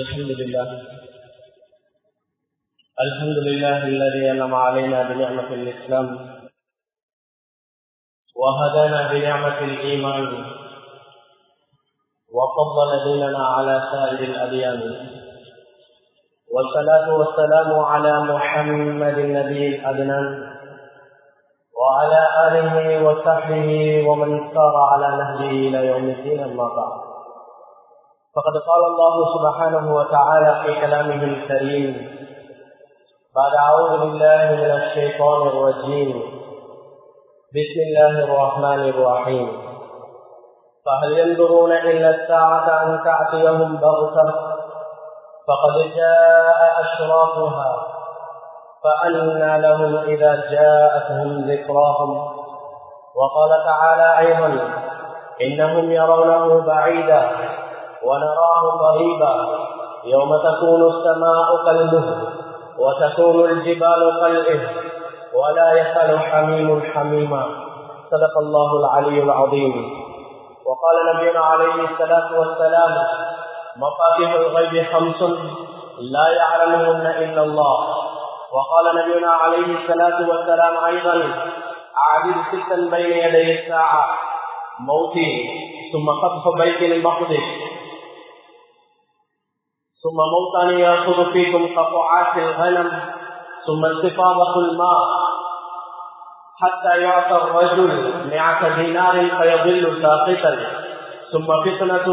الحمد لله الحمد لله الذي أنعم علينا بنعمة الإسلام وهدانا بنعمة الإيمان وفضل ديننا على سائر الأديان والصلاة والسلام على محمد النبي الأدنان وعلى آله وصحبه ومن سار على نهجه إلى يوم الدين أما بعد فقد قال الله سبحانه وتعالى في كلامه الكريم بعد أعوذ بالله من الشيطان الرجيم. بسم الله الرحمن الرحيم. فهل ينظرون إلا الساعة أن تأتيهم بغتة؟ فقد جاء أشراطها فأنى لهم إذا جاءتهم ذكراهم. وقال تعالى أيضا إنهم يرونه بعيدا. ونراه قريبا يوم تكون السماء كالمهل وتكون الجبال كالإهل ولا يسأل حميم حميما. صدق الله العلي العظيم. وقال نبينا عليه الصلاة والسلام مفاتيح الغيب خمس لا يعلمهن إلا الله. وقال نبينا عليه الصلاة والسلام أيضا أعدل ستا بين يدي الساعة موتي ثم قذف بيت المقدس. ثم موتان يأخذ فيكم قطعات الغنم ثم استفاضة الماء حتى يعطى الرجل مئة دينار فيضل ساقطا. ثم فتنة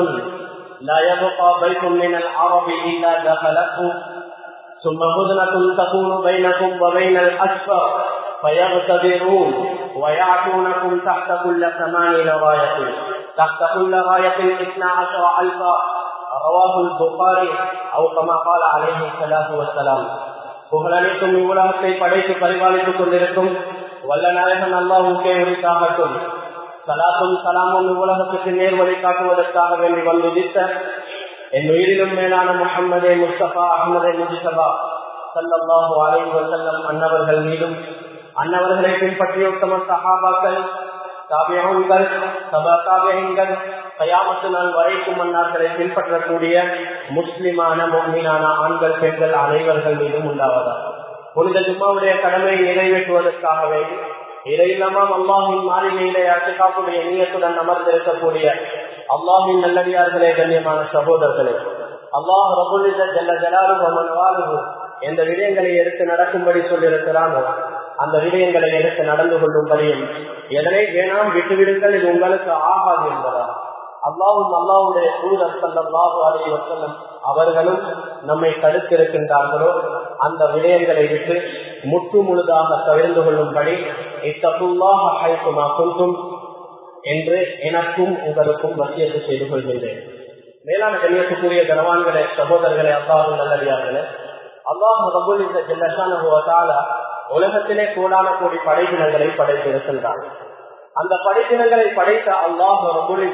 لا يبقى بيت من العرب إلا دخلته. ثم هدنة تكون بينكم وبين الأسفر فيغتدرون ويعتونكم تحت كل ثمان راية تحت كل راية اثنا عشر ألفا. رواه البخاري أو كما قال عليه الصلاة والسلام புகழனைத்தும் இவ்வுலகத்தை படைத்து பரிபாலித்துக் கொண்டிருக்கும் வல்ல நாயகன் அல்லாஹுக்கே உரித்தாகட்டும் சலாத்தும் சலாமும் இவ்வுலகத்துக்கு நேர் வழி காட்டுவதற்காக வேண்டி வந்துதித்த என் உயிரிலும் மேலான முகமதே முஸ்தபா அகமதே முஜிசபா சல்லாஹு அலைஹி வசல்லம் அன்னவர்கள் மீதும் அன்னவர்களை பின்பற்றிய உத்தம சஹாபாக்கள் தாபியங்கள் சபா தாபியங்கள் கயாமத்து நாள் வரைக்கும் மன்னார்களை பின்பற்றக்கூடிய முஸ்லிமான மொம்மினான ஆண்கள் பெண்கள் அனைவர்கள் மீதும் உண்டாவதா புனித ஜும்மாவுடைய கடமையை நிறைவேற்றுவதற்காகவே வேண்டி இதையில்லாமல் அல்லாஹின் மாளிகையிலே அட்டுக்காப்புடைய நீயத்துடன் அமர்ந்திருக்கக்கூடிய அல்லாஹின் நல்லடியார்களே கண்ணியமான சகோதரர்களே. அல்லாஹ் ரபுல்லித ஜல்ல ஜலாலு வாழ்வு எந்த விடயங்களை எடுத்து நடக்கும்படி சொல்லியிருக்கிறானோ அந்த விடயங்களை எடுத்து நடந்து கொள்ளும்படியும் எதனை வேணாம் விட்டுவிடுங்கள் இது உங்களுக்கு ஆகாது என்பதா அல்லாவும் அல்லாவுடைய தூதர் சல்லாஹு அலி வசல்லம் அவர்களும் நம்மை தடுத்திருக்கின்றார்களோ அந்த விடயங்களை விட்டு முற்று முழுதாக தவிர்ந்து கொள்ளும்படி இத்தப்புல்லாஹுமா குந்தும் என்று எனக்கும் உங்களுக்கும் வசியத்து செய்து கொள்கின்றேன். மேலான கண்ணியத்துக்குரிய கனவான்களே சகோதரர்களே அல்லாஹு நல்லடியார்களே அல்லாஹ் ரபுல் இந்த ஜெல்லசான உலகத்திலே கோடான கோடி படைப்பினங்களை படைத்திருக்கின்றான் அந்த படைப்பினங்களை படைத்த அல்லாஹ் ரபுல்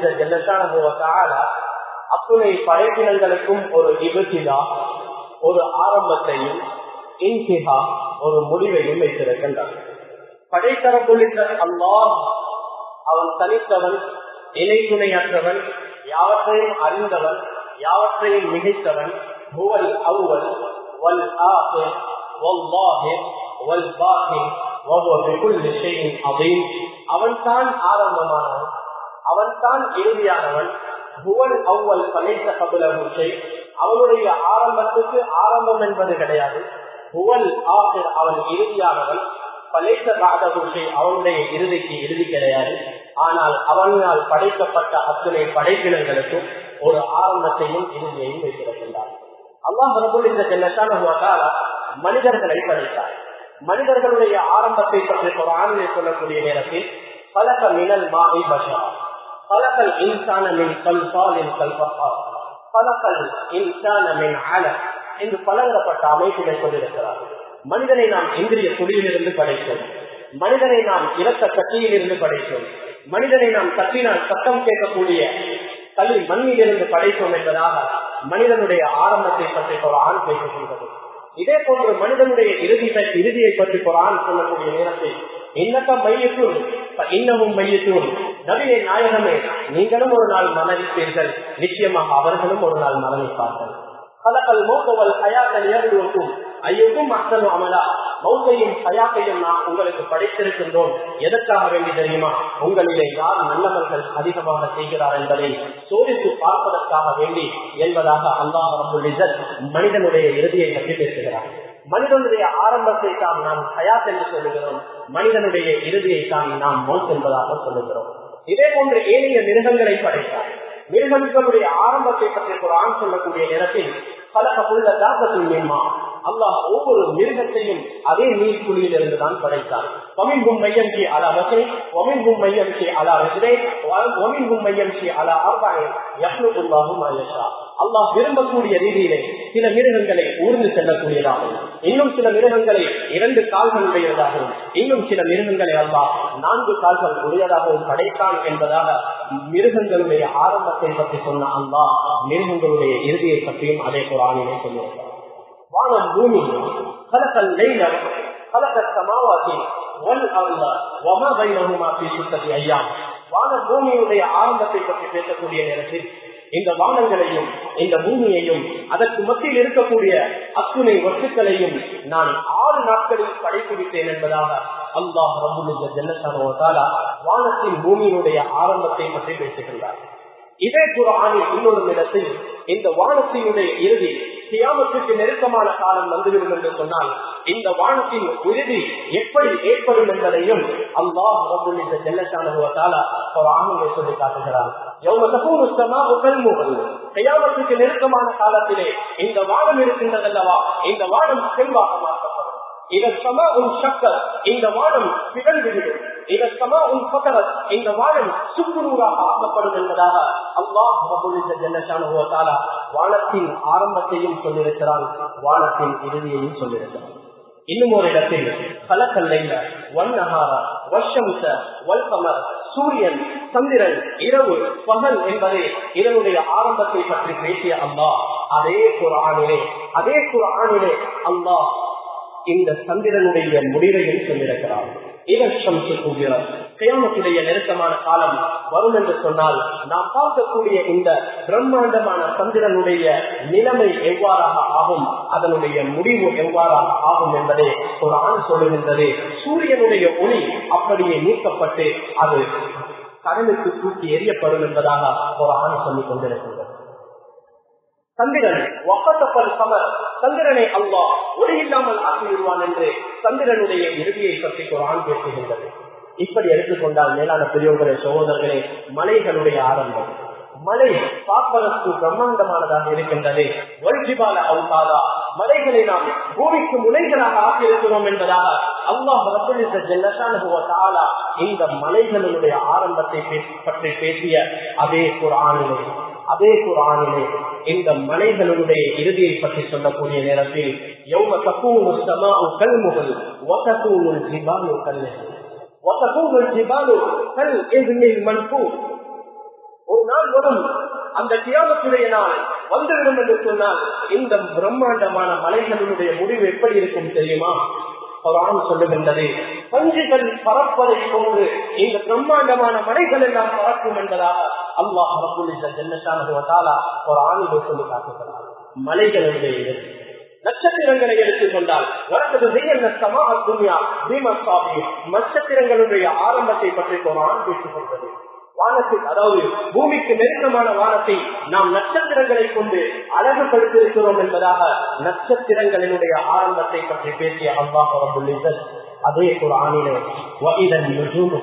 அத்துணை படைப்பினங்களுக்கும் ஒரு இபத்திதா ஒரு ஆரம்பத்தையும் இன்சிஹா ஒரு முடிவையும் வைத்திருக்கின்றான் படைத்தரப்புள்ள அல்லாஹ் அவன் தனித்தவன் இணை துணையற்றவன் யாவற்றையும் அறிந்தவன் யாவற்றையும் மிகைத்தவன் புவல் அவ்வல் வல் ஆஹிர் அவன் தான் ஆரம்பமானவன். அவன் தான் இறுதியானவன். புவல் அவ்வல் படைத்த கபுல முச்சை. அவனுடைய ஆரம்பத்துக்கு ஆரம்பம் என்பது கிடையாது. புவன் ஆசிர் அவன் இறுதியானவன். படைத்த பாதகுஷை அவனுடைய இறுதிக்கு இறுதி கிடையாது. ஆனால் அவனால் படைக்கப்பட்ட அத்தனை படைப்பினர்களுக்கும் ஒரு ஆரம்பத்தையும் இறுதியையும் வைத்திருக்கின்றார் அல்லாஹ் இந்த செல்லத்தான மனிதர்களை படைத்தார். மனிதர்களுடைய ஆரம்பத்தை பற்றி ஒரு சொல்லக்கூடிய நேரத்தில் பலக மினல் மாவை பஷா பலகல் இன்சான மின் கல்பாலின் கல்பா பலகல் இன்சான மின் அல என்று பலங்கப்பட்ட அமைப்பினை கொண்டிருக்கிறார் மனிதனை நாம் இந்திரிய குடியிலிருந்து படைத்தோம். மனிதனை நாம் இரத்த கட்டியிலிருந்து படைத்தோம். மனிதனை நாம் கட்டினால் சத்தம் கேட்கக்கூடிய கல்வி மண்ணிலிருந்து படைத்தோம் என்பதாக மனிதனுடைய ஆரம்பத்தை பற்றி ஒரு ஆண் பேசுகின்றது. இதே போன்று மனிதனுடைய இறுதி இறுதியை பற்றி குரான் சொல்லக்கூடிய நேரத்தில் என்னக்கா மையத்தூர் இன்னமும் மையத்தூர். நவீன நாயகமே நீங்களும் ஒரு நாள் மரணிப்பீர்கள். நிச்சயமாக அவர்களும் ஒரு நாள் மரணிப்பார்கள். கலக்கல் மௌத்தவல் ஹயாத்தல் ஏறுவக்கும் ஐயக்கும் மக்களும் அமலா. மௌத்தையும் ஹயாத்தையும் நாம் உங்களுக்கு படைத்திருக்கின்றோம். எதற்காக வேண்டி தெரியுமா? உங்களிலே யார் நல்லவர்கள் அதிகமாக செய்கிறார் என்பதை சோதித்து பார்ப்பதற்காக வேண்டி என்பதாக அல்லாஹ் ரபுல் மனிதனுடைய இறுதியை பற்றி பேசுகிறார். மனிதனுடைய ஆரம்பத்தை தான் நாம் ஹயாத் என்று சொல்லுகிறோம். மனிதனுடைய இறுதியை தான் நாம் மௌத் என்பதாக சொல்லுகிறோம். இதே போன்று ஏனைய மிருகங்களை படைத்தார். மிருகங்களுடைய ஆரம்பத்தை பற்றி ஒரு ஆண் சொல்லக்கூடிய நேரத்தில் பலகப்புள்ள தாக்கத்தில் மேம்மா அல்லாஹ் ஒவ்வொரு மிருகத்தையும் அதே நீர்க்குழியில் இருந்து தான் படைத்தார். ஒமின்கும் மையம்சி அலா வசை ஒமிங்கும் மையம்சி அலா ரசிதை ஒமிங்கும் மையம்சி அலா அலா எவ்வளவு குருவாகும் ஆயஷா அல்லாஹ் விரும்பக்கூடிய ரீதியிலே சில மிருகங்களை ஊர்ந்து செல்லக்கூடியதாகவும் இன்னும் சில மிருகங்களை இரண்டு கால்கள் உடையதாகவும் இன்னும் சில மிருகங்களை அல்லாஹ் நான்கு கால்கள் உடையதாகவும் படைத்தான் என்பதாக மிருகங்களுடைய ஆரம்பத்தை பற்றி சொன்ன அல்லாஹ் மிருகங்களுடைய இறுதியை பற்றியும் அதே குரானிலே சொல்லுவார் வானம் பூமி கலக்கல் நெய்லம் கலக்க சமாவாதி வல் அல்லா வமா பைனஹுமா ஃபீ வான பூமியுடைய ஆரம்பத்தை பற்றி பேசக்கூடிய நேரத்தில் இந்த வானங்களையும் இந்த பூமியையும் அதற்கு மத்தியில் இருக்கக்கூடிய அத்துணை வசுக்களையும் நான் ஆறு நாட்களில் படைத்து விட்டேன் என்பதாக அல்லாஹ் ரபுல் ஜல்லசான வானத்தின் பூமியினுடைய ஆரம்பத்தை பற்றி பேசுகின்றார். இதே குரானில் இன்னொரு இடத்தில் இந்த வானத்தினுடைய இறுதி சியாமத்துக்கு நெருக்கமான காலம் வந்துவிடும் என்று சொன்னால் இந்த வானத்தின் உறுதி எப்படி ஏற்படும் என்பதையும் அல்லாஹ் ரபுல் இந்த ஜெல்லசானுவத்தால ஒரு சொல்லி காட்டுகிறார் கையாமத்துக்கு நெருக்கமான காலத்திலே இந்த வானம் இருக்கின்றதல்லவா? இந்த வானம் செல்வாக மாற்றப்படும். இதற்கமா உன் சக்கர் இந்த வானம் பிறந்துவிடும் இந்த வானம் சுக்குநூறாக ஆக்கப்படும் என்பதாக அல்லாஹ் வானத்தின் ஆரம்பத்தையும் சொல்லியிருக்கிறான். வானத்தின் இறுதியையும் சொல்லியிருக்கிறான். இன்னும் ஒரு இடத்தில் கலக்கல்லைல வன்னஹார வஷம்ச வல்கமர் சூரியன் சந்திரன் இரவு பகல் என்பதை இதனுடைய ஆரம்பத்தை பற்றி பேசிய அம்மா அதே குரானிலே அதே குரானிலே அம்மா இந்த சந்திரனுடைய முடிவையும் சொல்லியிருக்கிறார்கள் கியாமத்துடைய நெருக்கமான காலம் வரும் என்று சொன்னால் நாம் பார்க்கக்கூடிய இந்த பிரம்மாண்டமான சந்திரனுடைய நிலைமை எவ்வாறாக ஆகும் அதனுடைய முடிவு எவ்வாறாக ஆகும் என்பதை ஒரு ஆண் சொல்லுகின்றது. சூரியனுடைய ஒளி அப்படியே நீக்கப்பட்டு அது கடலுக்கு தூக்கி எரியப்படும் என்பதாக ஒரு ஆண் சொல்லிக் கொண்டிருக்கின்றது. சந்திரன் ஒப்பத்தப்பல் சமர் சந்திரனை அல்லா ஒளி இல்லாமல் ஆக்கிவிடுவான் என்று சந்திரனுடைய இறுதியை பற்றி ஒரு ஆண் பேசுகின்றது. இப்படி எடுத்துக்கொண்டால் மேலான பெரியோர்களே சகோதரர்களே மலைகளுடைய ஆரம்பம். மலை பார்ப்பதற்கு பிரம்மாண்டமானதாக இருக்கின்றது. ஒல்ஜிபால அவுதாதா மலைகளை நாம் பூமிக்கு முனைகளாக ஆக்கியிருக்கிறோம் என்பதாக அல்லாஹ் ரபுலித்த ஜெல்லசானுவத்தாலா இந்த மலைகளுடைய ஆரம்பத்தை பற்றி பேசிய அதே குரானிலே அதே குரானிலே இந்த மலைகளுடைய இறுதியை பற்றி சொல்லக்கூடிய நேரத்தில் எவ்வளவு தக்கூனு சமாவு கல்முகல் ஒத்தக்கூனு ஜிபாலு கல்முகல். ஒத்தக்கூனு ஜிபாலு கல் எதிரில் மண்பூ ஒரு நாள் வரும் அந்த தியாகத்துடைய நாள் வந்துவிடும் என்று சொன்னால் இந்த பிரம்மாண்டமான மலைகளுடைய முடிவு எப்படி இருக்கும் தெரியுமா? குரான் சொல்லுகின்றது பஞ்சுகள் பறப்பதை போன்று இந்த பிரம்மாண்டமான மலைகள் எல்லாம் பறக்கும் என்பதாக அல்லாஹ் ஒரு ஆணிலை சொல்லி காட்டுகிறார் மலைகளுடைய இருக்கு நட்சத்திரங்களை எடுத்துக்கொண்டால் வழக்கது நட்சத்திரங்களுடைய ஆரம்பத்தை பற்றி ஒரு ஆண் பேசிக் கொண்டது. வானத்தில் அதாவது பூமிக்கு நெருக்கமான வானத்தை நாம் நட்சத்திரங்களை கொண்டு அழகுபடுத்தியிருக்கிறோம் என்பதாக நட்சத்திரங்களினுடைய ஆரம்பத்தை பற்றி பேசிய அல்லாஹ் ரபுல்லிசல் அதே ஒரு ஆணிலே இதன் நுஜூமு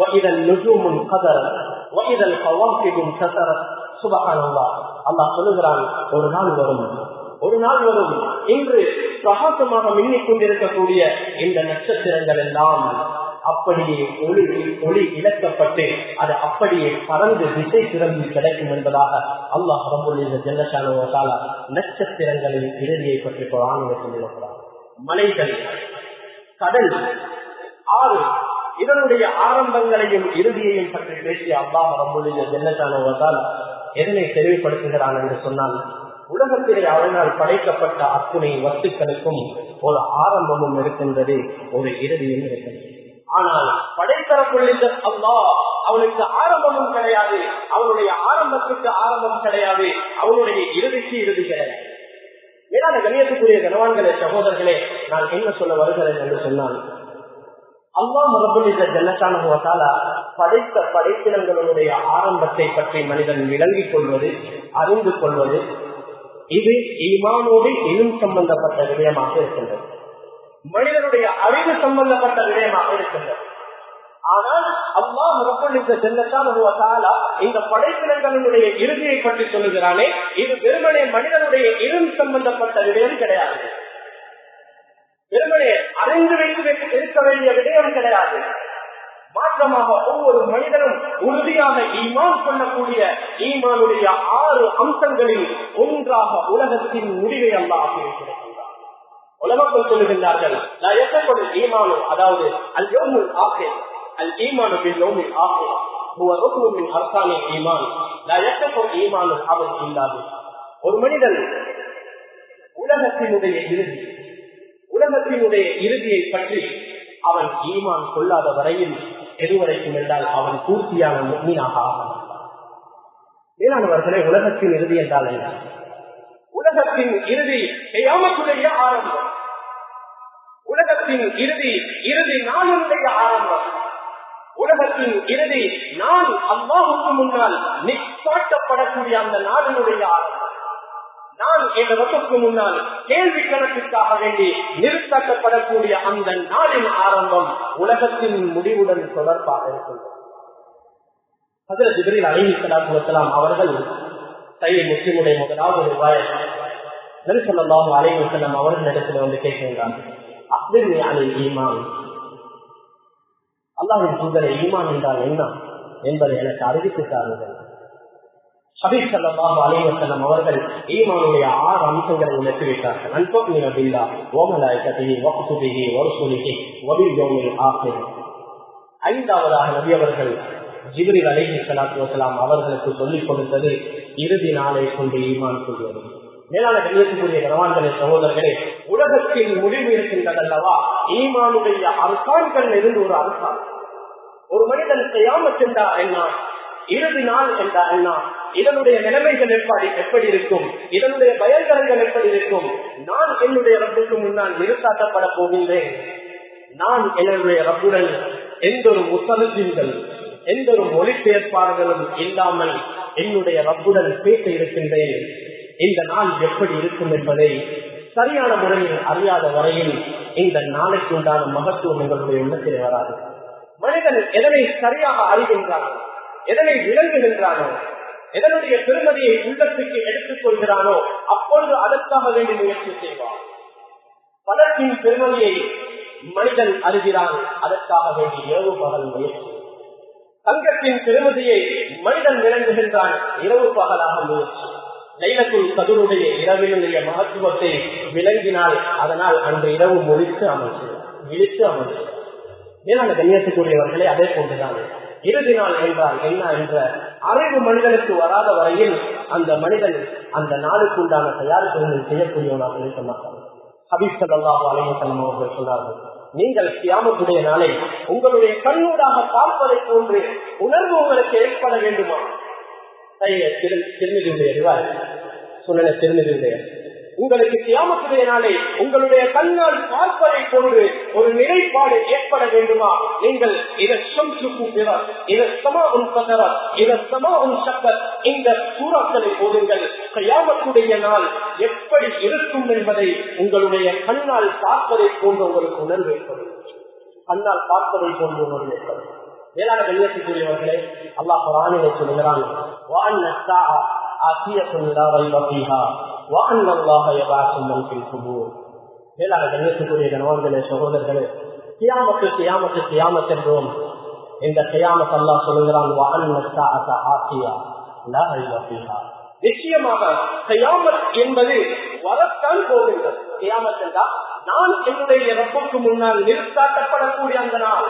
துணிச்சல் النجوم انقدرت கதர் இதன் انكسرت கசர சுபகானல்லா அல்லாஹ் சொல்லுகிறான் ஒரு நாள் வரும். ஒரு நாள் வரும். இன்று பிரகாசமாக மின்னிக் கொண்டிருக்கக்கூடிய இந்த நட்சத்திரங்கள் எல்லாம் அப்படியே ஒளி ஒளி இழக்கப்பட்டு அது அப்படியே பறந்து திசை திறந்து கிடைக்கும் என்பதாக அல்லாஹ் ரபுல்ல ஜெல்லசான நட்சத்திரங்களின் இறுதியை பற்றி ஆணையை சொல்லியிருக்கிறார் மலைகள் கடல் ஆறு இதனுடைய ஆரம்பங்களையும் இறுதியையும் பற்றி பேசிய அப்பா ரபுல்ல ஜெல்லசான எதனை தெளிவுபடுத்துகிறான் என்று சொன்னால் உலகத்திலே அவனால் படைக்கப்பட்ட அத்துணை வஸ்துக்களுக்கும் ஒரு ஆரம்பமும் இருக்கின்றது ஒரு இறுதியும் இருக்கின்றது. ஆனால் படைத்தரப்புள்ள அல்லா அவனுக்கு ஆரம்பமும் கிடையாது அவனுடைய ஆரம்பத்துக்கு ஆரம்பம் கிடையாது அவனுடைய இறுதிக்கு இறுதி கிடையாது. மேலான கணியத்துக்குரிய கனவான்களே சகோதரர்களே நான் என்ன சொல்ல வருகிறேன் என்று சொன்னால் அல்லா மரபுலித ஜன்னத்தான படைத்த படைப்பினங்களுடைய ஆரம்பத்தை பற்றி மனிதன் விளங்கிக் கொள்வது அறிந்து கொள்வது இது ஈமானோடு இன்னும் சம்பந்தப்பட்ட விடயமாக இருக்கின்றது. மனிதனுடைய அறிவு சம்பந்தப்பட்ட விடயமாக இருக்கின்றது. ஆனால் அல்லா மரபுலித ஜன்னத்தான இந்த படைப்பினங்களுடைய இறுதியை பற்றி சொல்லுகிறானே இது வெறுமனே மனிதனுடைய இரும் சம்பந்தப்பட்ட விடயம் கிடையாது. வெறுமனே அறிந்து வைத்து இருக்க வேண்டிய விடயம் கிடையாது. மாற்றமாக ஒவ்வொரு மனிதனும் உறுதியாக ஈமான் பண்ணக்கூடிய ஈமானுடைய ஆறு அம்சங்களில் ஒன்றாக உலகத்தின் முடிவை அல்ல ஆகியிருக்கிறார் உலகத்தில் சொல்லுகின்றார்கள் ஈமானு அதாவது அல் யோமுல் ஆசை அல் ஈமானு பின் யோமில் ஆசை ஒரு மனிதன் உலகத்தினுடைய இறுதி உலகத்தினுடைய இறுதியை பற்றி அவன் ஈமான் கொள்ளாத வரையில் எதுவரைக்கும் என்றால் அவன் பூர்த்தியான மீனாக ஆகலாம் மேலானவர்களே உலகத்தின் இறுதி என்றால் என்ன? உலகத்தின் இறுதி செய்யாமக்குடைய ஆரம்பம். உலகத்தின் இறுதி இறுதி நானுடைய ஆரம்பம். உலகத்தின் இறுதி நான் அல்லாஹுக்கு முன்னால் நிப்பாட்டப்படக்கூடிய அந்த நாளினுடைய ஆரம்பம். நான் என் ரத்துக்கு முன்னால் கேள்வி கணக்கிற்காக வேண்டி நிறுத்தப்படக்கூடிய அந்த நாளின் ஆரம்பம் உலகத்தின் முடிவுடன் தொடர்பாக இருக்கின்றது. அதில் ஜிபிரில் அவர்கள் தையை முஸ்லிமுடைய முதலாவது ரூபாய் நெருசல்லாம் அலைஹி அவர்கள் இடத்துல வந்து கேட்கின்றார்கள் அப்துல் அலில் ஈமான்? அல்லாஹின் தூதரை ஈமான் என்றால் என்ன என்பதை எனக்கு அறிவித்து தாருங்கள். ஹபீப் சல்லாஹ் அலைவசல்லம் அவர்கள் ஈமானுடைய ஆறு அம்சங்களை உணர்த்தி வைத்தார்கள் அன்பக்னி அபில்லா ஓமலாயகத்தையே வகுசுதிகி வருசூலிகி வபில் யோமில் ஆசிர் ஐந்தாவதாக நபி அவர்கள் ஜிபிரி அலைஹி சலாத்து வசலாம் அவர்களுக்கு சொல்லிக் கொடுத்தது இறுதி நாளை கொண்டு ஈமான் கொள்வது. மேலான கண்ணியத்துக்குரிய கனவான்களே சகோதரர்களே உலகத்தின் முடிவு இருக்கின்றதல்லவா? ஈமானுடைய அரசான்கள் இருந்து ஒரு அரசாங்கம் ஒரு மனிதன் செய்யாமல் சென்றா என்ன இறுதி நாள் என்றா என்ன? இதனுடைய நிலைமைகள் எப்படி எப்படி இருக்கும்? இதனுடைய பயன்கரங்கள் எப்படி இருக்கும்? நான் என்னுடைய ரப்புக்கு முன்னால் நிறுத்தாட்டப்பட போகின்றேன். நான் என்னுடைய ரப்புடன் எந்த ஒரு முத்தலுங்கள் எந்த ஒரு மொழிபெயர்ப்பாளர்களும் இல்லாமல் என்னுடைய ரப்புடன் பேச இருக்கின்றேன். இந்த நாள் எப்படி இருக்கும் என்பதை சரியான முறையில் அறியாத வரையில் இந்த நாளைக்கு உண்டான மகத்துவம் எங்களுடைய உள்ளத்தில் வராது. மனிதன் எதனை சரியாக அறிகின்றான் எதனை விளங்குகின்றானோ எதனுடைய பெருமதியை உள்ளத்துக்கு எடுத்துக் கொள்கிறானோ அப்பொழுது அதற்காக வேண்டி முயற்சி செய்வான். பணத்தின் பெருமதியை மனிதன் அறிகிறான் அதற்காக வேண்டி இரவு பகல் முயற்சி. தங்கத்தின் பெருமதியை மனிதன் விளங்குகின்றான் இரவு பகலாக முயற்சி. லைலக்குள் கதருடைய இரவினுடைய மகத்துவத்தை விளங்கினால் அதனால் அன்று இரவு முழித்து அமைச்சு விழித்து அமைச்சு மேலான கண்ணியத்துக்குரியவர்களே அதே போன்றுதான். இறுதி நாள் என்றால் என்ன என்ற அறிவு மனிதனுக்கு வராத வரையில் அந்த மனிதன் அந்த நாளுக்கு உண்டான தயாரிப்புகளை செய்யக்கூடியவனாக இருக்க மாட்டான் ஹபீப் சல்லாஹ் அலைவசல்லம் அவர்கள் சொன்னார்கள் நீங்கள் கியாமத்துடைய நாளை உங்களுடைய கண்ணூடாக பார்ப்பதை போன்று உணர்வு உங்களுக்கு ஏற்பட வேண்டுமா திருநிதியுடைய ரிவாய் சொன்ன உங்களுக்கு கியாமத்துடைய நாளை உங்களுடைய கண்ணால் பார்ப்பதை போன்று ஒரு நிலைப்பாடு ஏற்பட வேண்டுமா? நீங்கள் இதை சொல்லுக்கும் இதை சமா உன் சகரர் இதை சமா உன் சக்கர் இந்த சூறாக்களை போடுங்கள். கியாமத்துடைய நாள் எப்படி இருக்கும் என்பதை உங்களுடைய கண்ணால் பார்ப்பதை போன்ற உங்களுக்கு உணர்வு ஏற்படும். கண்ணால் பார்ப்பதை போன்ற உணர்வு ஏற்படும். வேளாண் கல்யாணத்துக்குரியவர்களே அல்லாஹ் குரானிலே சொல்கிறான் மேலான கண்ணியத்துக்குரிய கணவன்களே சகோதரர்களே கியாமத்து கியாமத்து கியாமத் என்றோம் இந்த கியாமத் அல்லா சொல்லுகிறான் நிச்சயமாக கியாமத் என்பது வரத்தான் போகின்றது. கியாமத் என்றால் நான் என்னுடைய ரப்புக்கு முன்னால் நிறுத்தாட்டப்படக்கூடிய அந்த நாள்.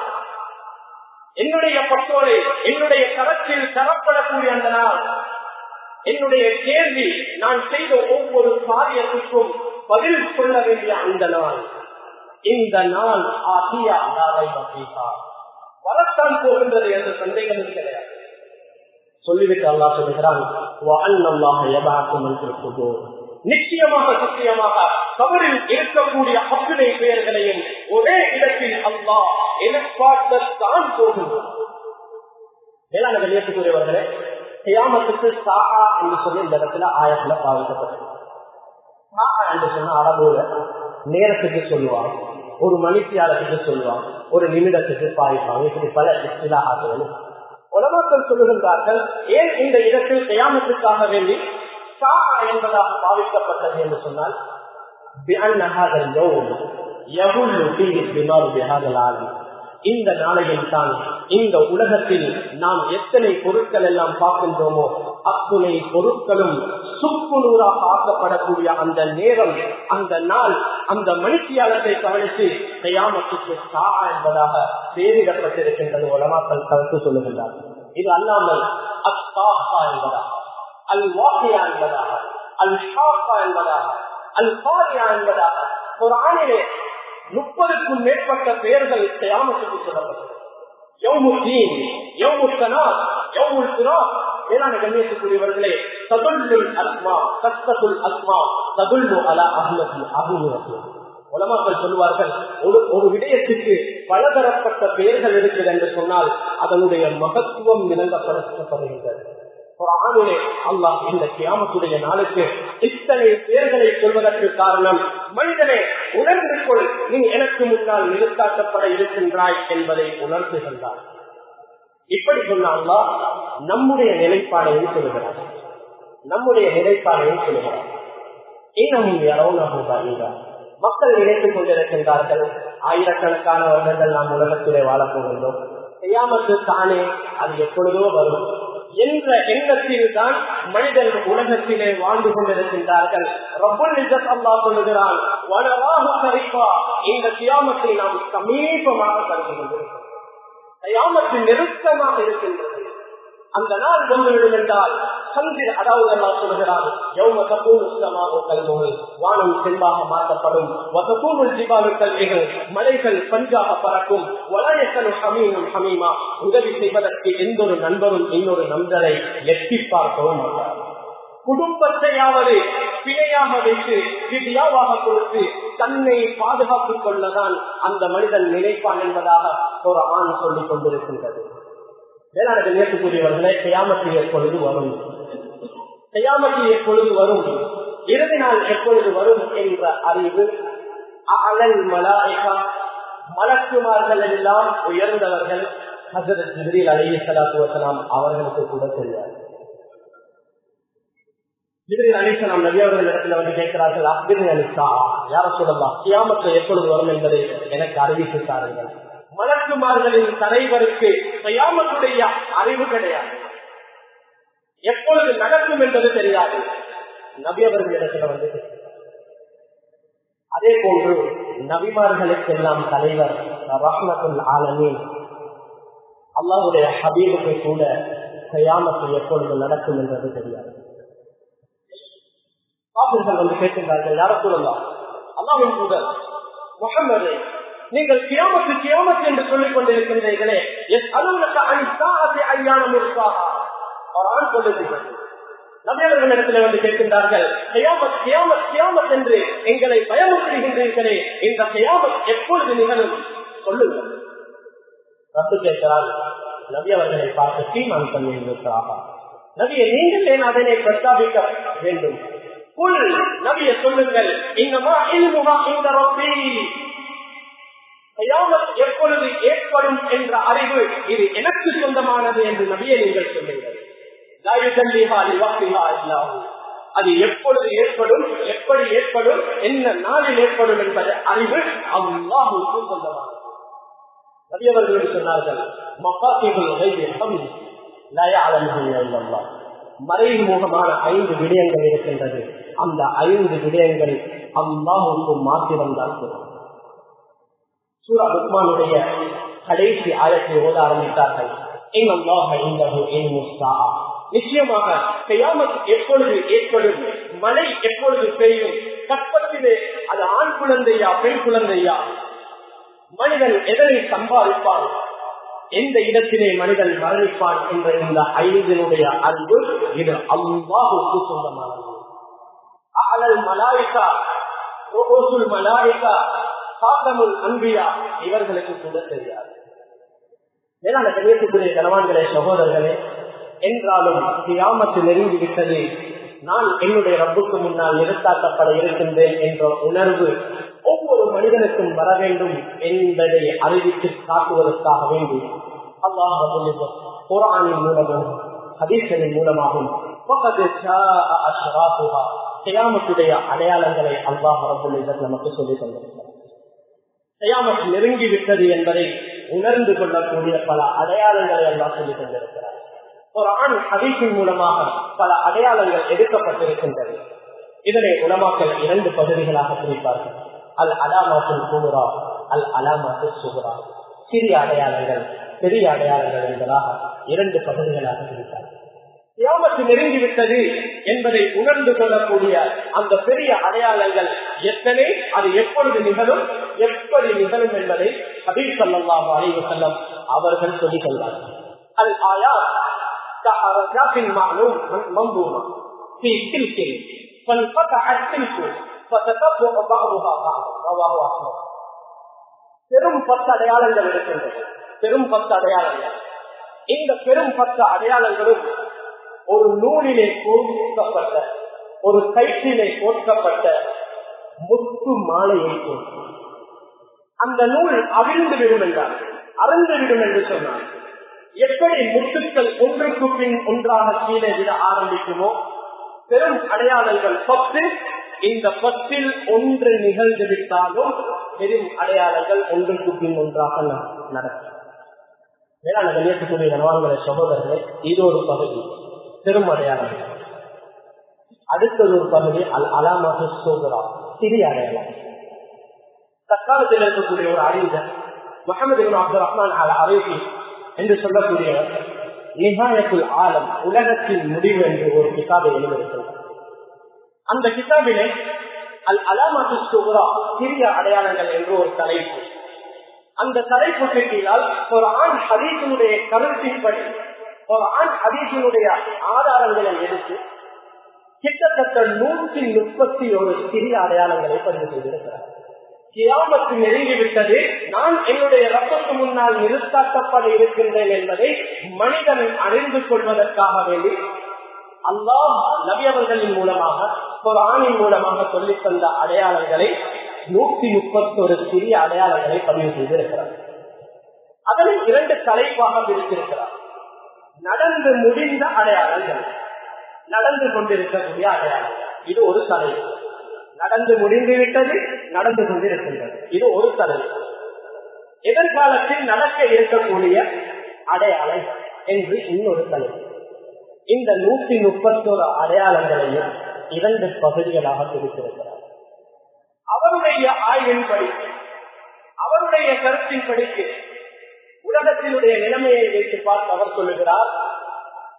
என்னுடைய பட்டோரை என்னுடைய கரத்தில் தரப்படக்கூடிய அந்த நாள். என்னுடைய கேள்வி நான் செய்த ஒவ்வொரு காரியத்துக்கும் பதில் சொல்ல வேண்டிய அந்த நாள். இந்த நாள் ஆகியா வரத்தான் போகின்றது என்ற சந்தேகம் கிடையாது. சொல்லிவிட்டு அல்லா சொல்லுகிறான் நிச்சயமாக சத்தியமாக கபரில் இருக்கக்கூடிய அத்தனை பெயர்களையும் ஒரே இடத்தில் அல்லா எதிர்பார்த்தான் போகின்றான். மேலான வெளியேற்றக்கூடியவர்களே கியாமத்துக்கு சாகா என்று சொல்லி இந்த இடத்துல ஆயத்துல பாதிக்கப்பட்டது சாகா என்று சொன்ன அரபுல நேரத்துக்கு சொல்லுவாங்க ஒரு மணித்தியாலத்துக்கு சொல்லுவாங்க ஒரு நிமிடத்துக்கு பாதிப்பாங்க இப்படி பல இஸ்லாஹாக்கள் உலகத்தில் சொல்லுகின்றார்கள் ஏன் இந்த இடத்தில் கயாமத்துக்காக வேண்டி சாகா என்பதாக பாவிக்கப்பட்டது என்று சொன்னால் இந்த நாளையில் தான் இந்த உலகத்தில் நாம் எத்தனை பொருட்கள் எல்லாம் பார்க்கின்றோமோ அத்துணை பொருட்களும் சுக்கு நூறாக ஆக்கப்படக்கூடிய அந்த நேரம் அந்த நாள் அந்த மனுஷியாளத்தை கவனித்து கையாமத்துக்கு சா என்பதாக பேரிடப்பட்டிருக்கின்றது உலமாக்கள் கருத்து சொல்லுகின்றார். இது அல்லாமல் அத்தாஹா என்பதாக அல் வாகியா என்பதாக அல் ஷாஃபா என்பதாக அல் பாரியா என்பதாக ஒரு ஆணிலே முப்பதுக்கும் மேற்பட்ட பெயர்கள் கயாமத்துக்கு சொல்லப்பட்டது யௌமுத்தீன் யௌமுத்தனா யௌமுல்துரா மேலான கண்ணியத்துக்குரியவர்களே ததுல்லுல் அஸ்மா கஸ்தத்துல் அஸ்மா ததுல்லு அலா அஹ்மதி அபுமுகத்து உலமாக்கள் சொல்வார்கள் ஒரு ஒரு விடயத்துக்கு பலதரப்பட்ட பெயர்கள் இருக்குது என்று சொன்னால் அதனுடைய மகத்துவம் விளங்கப்படுத்தப்படுகின்றது. ஒரு அல்லாஹ் இந்த கியாமத்துடைய நாளுக்கு இத்தனை பேர்களை சொல்வதற்கு காரணம் மனிதனை உணர்ந்து கொள் நீ எனக்கு முன்னால் நிறுத்தாக்கப்பட இருக்கின்றாய் என்பதை உணர்த்துகின்றார் இப்படி சொன்னாங்களா நம்முடைய நிலைப்பாடையும் சொல்லுகிறார் நம்முடைய நிலைப்பாடையும் சொல்லுகிறார் இன்னமும் யாரோனாக மக்கள் நினைத்துக் கொண்டிருக்கின்றார்கள் ஆயிரக்கணக்கான வருடங்கள் நாம் உலகத்திலே வாழப் போகின்றோம். செய்யாமத்து தானே அது எப்பொழுதோ வரும். என்ற எண்ணத்தில் தான் மனிதன் உலகத்திலே வாழ்ந்து கொண்டிருக்கின்றார்கள். அல்லா சொல்லுகிறான் இந்த கியாமத்தை நாம் சமீபமாக கருது கொண்டிருக்கிறோம். கயாமத்தில் நெருக்கமாக இருக்கின்றது. அந்த நாள் வந்துவிடும் என்றால் சந்திர அதாவது அல்லா யௌம கல்முகள் வானம் செல்வாக மாற்றப்படும். வசப்பூர் ஜிபாலு கல்விகள் மலைகள் பஞ்சாக பறக்கும். வளையக்கனு ஹமீமும் ஹமீமா. உதவி செய்வதற்கு எந்த ஒரு நண்பரும் இன்னொரு நண்பரை எட்டி பார்க்கவும் மாட்டார். குடும்பத்தையாவது பிழையாக வைத்து பிடியாவாக கொடுத்து தன்னை பாதுகாத்துக் கொள்ளதான் அந்த மனிதன் நினைப்பான் என்பதாக ஒரு ஆண் சொல்லிக் கொண்டிருக்கின்றது. வேளாண் நேற்றுக்குரியவர்களை கியாமத்தில் பொழுது வரும். கையாமத்து எப்பொழுது வரும்? இறுதி நாள் எப்பொழுது வரும் என்ற அறிவு அலல் மலாயகா மலக்குமார்கள் எல்லாம் உயர்ந்தவர்கள். ஹசரத் ஜிபிரில் அலி சலாத்து வசலாம் அவர்களுக்கு கூட தெரியாது. ஜிபிரில் அலிசலாம் நபி அவர்கள் இடத்துல வந்து கேட்கிறார்கள் அப்திரி அலிசா யார சொல்லலாம் கியாமத்தில் எப்பொழுது வரும் என்பதை எனக்கு அறிவித்து தாருங்கள். மலக்குமார்களின் தலைவருக்கு கயாமத்துடைய அறிவு கிடையாது. எப்பொழுது நடக்கும் என்பது தெரியாது. நபி அவர்களிடத்துல வந்து அதே போன்று நபிமார்களுக்கெல்லாம் தலைவர் ரஹ்மத்துல் ஆலமீன். அல்லாவுடைய ஹபீபுக்கு கூட கயாமத்து எப்பொழுது நடக்கும் என்பது தெரியாது. காப்பிர்கள் வந்து கேட்கின்றார்கள் யார சொல்லலாம் அல்லாவின் கூட முகமது நீங்கள் கியாமத்து கியாமத்து என்று சொல்லிக் கொண்டிருக்கின்றீர்களே எஸ் அலுவலக அணிசாகத்தை ஐயானம் இருக்காக அவரால் ஆண் சொல்லுகிறீர்கள் நபியவர்களிடத்தில் வந்து கேட்கின்றார்கள் கியாமத் கியாமத் கியாமத் என்று எங்களை பயமுறுத்துகின்றீர்களே இந்த கியாமத் எப்பொழுது நிகழும்? சொல்லுங்கள். ரத்து கேட்கிறார். நபி அவர்களை பார்த்து தீர்மானம் பண்ணியிருக்கிறாக நபியை நீங்கள் ஏன் அதனை பிரஸ்தாபிக்க வேண்டும்? குல் நபிய சொல்லுங்கள் இன்னமா இல்முகா இந்த ரொப்பி. கயாமத் எப்பொழுது ஏற்படும் என்ற அறிவு இது எனக்கு சொந்தமானது என்று நபியை நீங்கள் சொல்லுங்கள். அது எப்பொழுது ஏற்படும் எப்படி ஏற்படும் என்ன நாளில் ஏற்படும் என்பது அறிவு அல்லாஹுக்கு சொந்தமானது நபியவர்கள் சொன்னார்கள் மறைமுகமான ஐந்து விடயங்கள் இருக்கின்றது. அந்த ஐந்து விடயங்கள் அல்லாஹுக்கு மாத்திரம்தான் சூரா லுக்மானுடைய கடைசி ஆயத்தை ஓத ஆரம்பித்தார்கள். நிச்சயமாக செய்யாமல் எப்பொழுது ஏற்படும்? மழை எப்பொழுது பெய்யும்? கற்பத்திலே அது ஆண் குழந்தையா பெண் குழந்தையா? மனிதன் எதனை சம்பாதிப்பான்? எந்த இடத்திலே மனிதன் மரணிப்பான் என்ற இந்த ஐந்தினுடைய அன்பு இது அல்லாஹுக்கு சொந்தமானது. அலல் மலாய்கா ரோசுல் மலாய்கா சாத்தமுல் அன்பியா இவர்களுக்கு கூட தெரியாது. அந்த கண்ணியத்துக்குரிய கனவான்களே சகோதரர்களே என்றாலும் கியாமத்து நெருங்கிவிட்டது நான் என்னுடைய ரப்புக்கு முன்னால் நிறுத்தாக்கப்பட இருக்கின்றேன் என்ற உணர்வு ஒவ்வொரு மனிதனுக்கும் வர வேண்டும் என்பதை அறிவித்து காட்டுவதற்காக வேண்டி அல்லாஹ் குரானின் மூலமும் ஹதீசனின் மூலமாகவும் கியாமத்துடைய அடையாளங்களை அல்லாஹ் நமக்கு சொல்லிக் கொண்டிருக்கிறார் கியாமத் நெருங்கி விட்டது என்பதை உணர்ந்து கொள்ளக்கூடிய பல அடையாளங்களை எல்லாம் சொல்லிக் கொண்டிருக்கிறார் ஒரு ஆண் ஹதீஸின் மூலமாக பல அடையாளங்கள் எடுக்கப்பட்டிருக்கின்றது. இதனை உலமாக்கள் இரண்டு பகுதிகளாக பிரிப்பார்கள். அல் அலாமாத்தில் கூமுரா அல் அலாமாத்தில் சுகுரா சிறிய அடையாளங்கள் பெரிய அடையாளங்கள் என்பதாக இரண்டு பகுதிகளாக பிரித்தார்கள். கியாமத்து நெருங்கிவிட்டது என்பதை உணர்ந்து கொள்ளக்கூடிய அந்த பெரிய அடையாளங்கள் எத்தனை அது எப்பொழுது நிகழும் எப்படி நிகழும் என்பதை ஹபீப் சல்லாஹ் அலைவு அவர்கள் சொல்லிக் கொள்வார்கள். அல் ஆயா كحركات معلوم منظومة في سلك فانقطع السلك فتتبع بعضها بعضا رواه أحمد பெரும் பத்து அடையாளங்கள் இருக்கின்றது பெரும் பத்து அடையாளங்கள் இந்த பெரும் பத்து அடையாளங்களும் ஒரு நூலிலே கோர்க்கப்பட்ட ஒரு கயிற்றிலே கோர்க்கப்பட்ட முத்து மாலையை போன்று அந்த நூல் அவிழ்ந்து விடும் என்றார் அறந்து விடும் என்று சொன்னார் எப்படி முத்துக்கள் ஒன்றுக்கு பின் ஒன்றாக கீழே விட ஆரம்பிக்குமோ? பெரும் அடையாளங்கள் பத்து. இந்த பத்தில் ஒன்று நிகழ்ந்து விட்டாலும் பெரும் அடையாளங்கள் ஒன்றுக்கு பின் ஒன்றாக நடக்கும். வேளாண் கண்ணியத்துக்குரிய நலவான்களை சகோதரர்களே இது ஒரு பகுதி. பெரும் அடையாளங்கள். அடுத்தது ஒரு பகுதி அல் அலாமாக சோதரா. சிறிய அடையாளம். தற்காலத்தில் இருக்கக்கூடிய ஒரு அறிஞர் முகமது அப்துல் ரஹ்மான் அல் அரேபி என்று சொல்லக்கூடியவர் நிகாயத்துல் ஆலம் உலகத்தின் முடிவு என்று ஒரு கிதாபை எழுதியிருக்கிறார். அந்த கிதாபிலே அல் அலாமத்து சுகுரா சிறிய அடையாளங்கள் என்று ஒரு தலைப்பு. அந்த தலைப்புக்கு கீழால் ஒரு ஆண் ஹதீசனுடைய கருத்தின்படி ஒரு ஆண் ஹதீசனுடைய ஆதாரங்களை எடுத்து கிட்டத்தட்ட நூற்றி முப்பத்தி ஒரு சிறிய அடையாளங்களை பதிவு செய்திருக்கிறார். கியாமத்து நெருங்கிவிட்டது. நான் என்னுடைய ரத்தத்து முன்னால் நிறுத்தாக்கப்பட இருக்கின்றேன் என்பதை மனிதன் அறிந்து கொள்வதற்காக வேண்டி அல்லாஹ் நபி அவர்களின் மூலமாக குரானின் மூலமாக சொல்லித் தந்த அடையாளங்களை நூத்தி முப்பத்தொரு சிறிய அடையாளங்களை பதிவு செய்திருக்கிறார். அதனை இரண்டு தலைப்பாக பிரித்திருக்கிறார். நடந்து முடிந்த அடையாளங்கள் நடந்து கொண்டிருக்கக்கூடிய அடையாளங்கள். இது ஒரு தலைப்பு. நடந்து முடிந்து விட்டது நடந்து கொண்டிருக்கின்றது. இது ஒரு தலை எதிர்காலத்தில் நடக்க இருக்கக்கூடிய அடையாளம் என்று இன்னொரு தலைப்பு இந்த நூத்தி முப்பத்தோரு அடையாளங்களையும் இரண்டு பகுதிகளாக பிரித்திருக்கிறார். அவருடைய ஆய்வின்படி அவருடைய கருத்தின் படிக்கு உலகத்தினுடைய நிலைமையை வைத்து பார்த்து அவர் சொல்லுகிறார்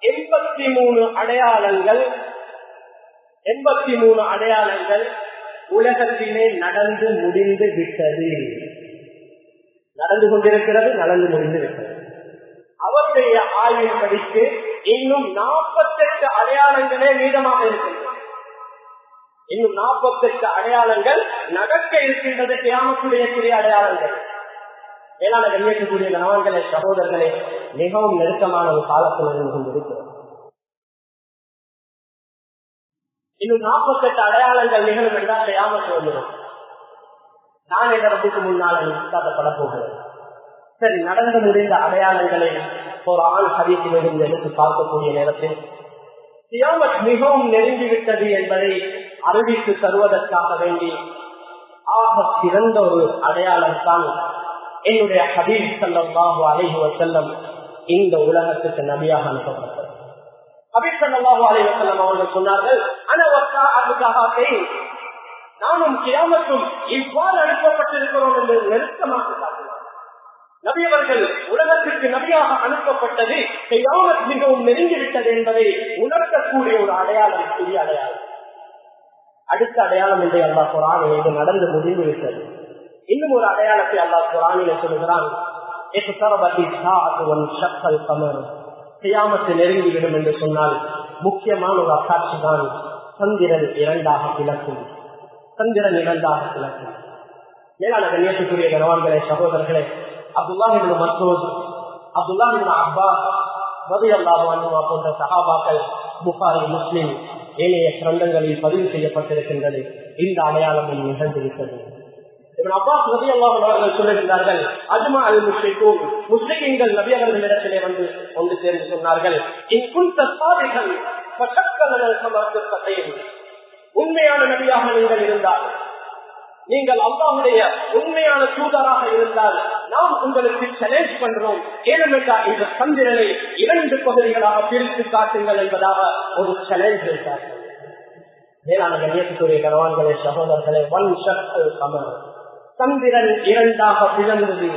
எண்பத்தி மூணு அடையாளங்கள் எண்பத்தி மூணு அடையாளங்கள் உலகத்திலே நடந்து முடிந்து விட்டது. நடந்து கொண்டிருக்கிறது நடந்து முடிந்து விட்டது. அவருடைய ஆய்வின் படிக்கு இன்னும் நாற்பத்தெட்டு அடையாளங்களே மீதமாக இருக்கின்றன. இன்னும் நாற்பத்தெட்டு அடையாளங்கள் நடக்க இருக்கின்றது கிராமத்துடைய சிறிய அடையாளங்கள். மேலான கண்ணியக்கூடிய கணவன்களே சகோதரர்களே மிகவும் நெருக்கமான ஒரு காலத்தில் இருந்து கொண்டிருக்கிறது. இன்னும் நாற்பத்தெட்டு அடையாளங்கள் நிகழும் என்றால் கிராமத்து வந்துடும். நான் என்ற முன்னால் காட்டப்பட போகிறேன். சரி நடந்து முடிந்த அடையாளங்களை ஒரு ஆண் ஹதீசிலிருந்து எடுத்து பார்க்கக்கூடிய நேரத்தில் கியாமத் மிகவும் நெருங்கிவிட்டது என்பதை அறிவித்து தருவதற்காக வேண்டி ஆக சிறந்த ஒரு அடையாளம் தான் என்னுடைய ஹபீப் சல்லாஹு அலைஹி செல்லம் இந்த உலகத்துக்கு நபியாக அனுப்பப்பட்டது ஹபீப் சல்லாஹு அலைஹி வசல்லம் அவர்கள் சொன்னார்கள் நானும் கியாமத்தும் இவ்வாறு அனுப்பப்பட்டிருக்கிறோம் என்று நெருக்கமாக நபியவர்கள் உலகத்திற்கு நபியாக அனுப்பப்பட்டது கிராமத் மிகவும் நெருங்கிவிட்டது என்பதை உணர்த்தக்கூடிய ஒரு அடையாளம் பெரிய அடையாளம். அடுத்த அடையாளம் என்று அல்லா குரான் இது நடந்து முடிந்து விட்டது. இன்னும் ஒரு அடையாளத்தை அல்லா குரானில சொல்லுகிறான் கியாமத்து நெருங்கிவிடும் என்று சொன்னால் முக்கியமான ஒரு அக்காட்சி தான் சந்திரன் இரண்டாக பிளக்கும். சந்திரன் இரண்டாக பிளக்கும். மேலான கண்ணியத்துக்குரிய கனவான்களே சகோதரர்களே அப்துல்லாஹிபின் மசூத் அப்துல்லாஹிபின் அப்பா ரவி அல்லாஹ் போன்ற சகாபாக்கள் புகாரி முஸ்லிம் ஏனைய கிரந்தங்களில் பதிவு செய்யப்பட்டிருக்கின்றது இந்த அடையாளம் நிகழ்ந்திருக்கிறது. அப்பாஸ் நபி அல்லாஹ் அவர்கள் சொல்லுகின்றார்கள் அஜ்மா அல் முஸ்லிக்கும் முஸ்லிம்கள் நபி அவர்களிடத்திலே வந்து கொண்டு சேர்ந்து சொன்னார்கள் உண்மையான நபியாக நீங்கள் இருந்தால் நீங்கள் அல்லாவுடைய உண்மையான தூதராக இருந்தால் நாம் உங்களுக்கு சேலஞ்ச் பண்றோம். ஏனென்றால் இந்த சந்திரனை இரண்டு பகுதிகளாக பிரித்து காட்டுங்கள் என்பதாக ஒரு சேலஞ்ச் வைத்தார்கள். மேலான கண்ணியத்துக்குரிய கனவான்களே சகோதரர்களே ஒன் சக்து கமர். சந்திரன் இரண்டாக பிளந்தது.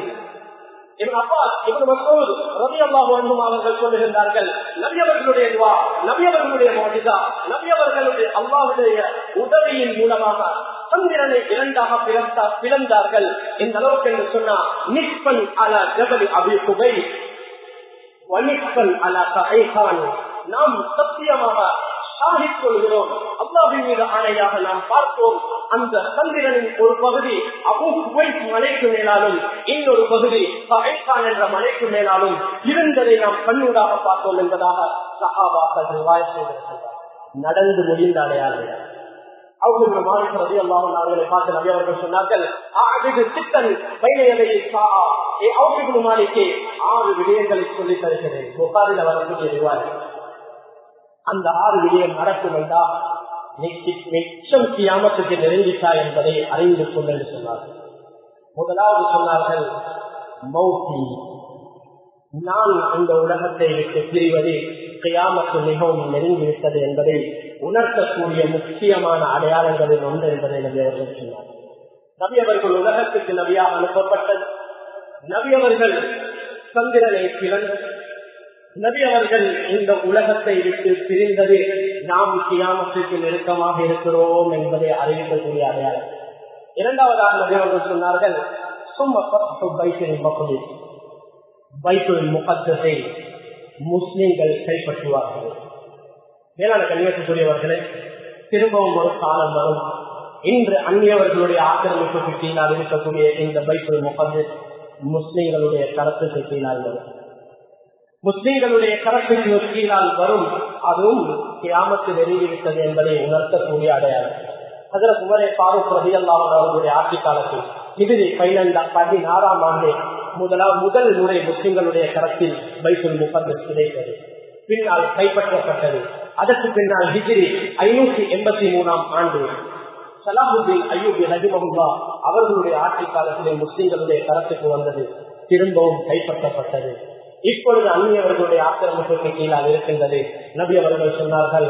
அவர்கள் சொல்லுகின்றார்கள் நபியவர்களுடைய நபியவர்களுடைய மோதிதா நபியவர்களுடைய அல்லாவுடைய உதவியின் மூலமாக சந்திரனை இரண்டாக பிறந்தா பிளந்தார்கள். இந்த அளவுக்கு என்று சொன்னா நிற்பன் அல ஜபலி அபி குபை வனிப்பன் அல கைகான் நாம் சத்தியமாக சாகிக் கொள்கிறோம். அல்லாவின் மீது ஆணையாக நாம் பார்ப்போம். அந்த சந்திரனின் ஒரு பகுதி அபு குவைத் மலைக்கு மேலாலும் இன்னொரு பகுதி சஹைகான் என்ற மலைக்கு மேலாலும் இருந்ததை நாம் கண்ணூடாக பார்த்தோம் என்பதாக சஹாபாக்கள் வாய் செய்திருக்கிறார் நடந்து முடிந்த அடையாளம். அவர்கள் மாலிக் ரதி அல்லாஹ் அவர்களை பார்த்து நபி அவர்கள் சொன்னார்கள் சித்தன் பைனையலையை அவர்களுக்கு மாலிக்கே ஆறு விடயங்களை சொல்லி தருகிறேன். புகாரில் வரக்கூடிய விவாதம் அந்த ஆறு விடயம் நடக்கும் என்றால் மிச்சம் கியாமத்துக்கு நெருங்கிட்டா என்பதை அறிந்து கொள் என்று சொன்னார்கள். முதலாவது சொன்னார்கள் மௌத்தி நான் இந்த உலகத்தை விட்டு பிரிவது கியாமத்து மிகவும் நெருங்கிவிட்டது என்பதை உணர்த்தக்கூடிய முக்கியமான அடையாளங்களில் ஒன்று என்பதை நபி அவர்கள் சொன்னார். நபி அவர்கள் உலகத்துக்கு நபியாக அனுப்பப்பட்டது. நபி அவர்கள் சந்திரனை பிறந்த நபி அவர்கள் இந்த உலகத்தை விட்டு பிரிந்தது நாம் கியாமத்திற்கு நெருக்கமாக இருக்கிறோம் என்பதை அறிவிக்கக்கூடிய அடையாளம். இரண்டாவதாக நபி அவர்கள் சொன்னார்கள் முகத்தை முஸ்லிம்கள் கைப்பற்றுவார்கள். மேலான கல்வியக்கூடியவர்களே திரும்பவும் ஒரு காலம் வரும். இன்று அந்நியவர்களுடைய ஆக்கிரமிப்புக்கு கீழால் இருக்கக்கூடிய இந்த பைத்துல் முகத்து முஸ்லிம்களுடைய கருத்துக்கு கீழால் வரும். முஸ்லீம்களுடைய கரத்தின் கீழால் வரும் அதுவும் கிராமத்து நெருங்கிவிட்டது என்பதை உணர்த்தக்கூடிய அடையாளம். அதில் குமரே பாரூக் ரவி அவர்களுடைய ஆட்சி காலத்தில் இறுதி பதினைந்தாம் பதினாறாம் ஆண்டு முதலாவது முதல் முறை முஸ்லிம்களுடைய கரத்தில் பைசூல் முகந்து கிடைத்தது. பின்னால் கைப்பற்றப்பட்டது. அதற்கு பின்னால் ஹிஜிரி ஐநூத்தி எண்பத்தி மூணாம் ஆண்டு சலாஹுதீன் ஐயூபி நஜிமஹுல்லா அவர்களுடைய ஆட்சி காலத்திலே முஸ்லிம்களுடைய கரத்துக்கு வந்தது. திரும்பவும் கைப்பற்றப்பட்டது. இப்பொழுது அந்நியவர்களுடைய ஆக்கிரமிப்புக்கு கீழாக இருக்கின்றது. நபி அவர்கள் சொன்னார்கள்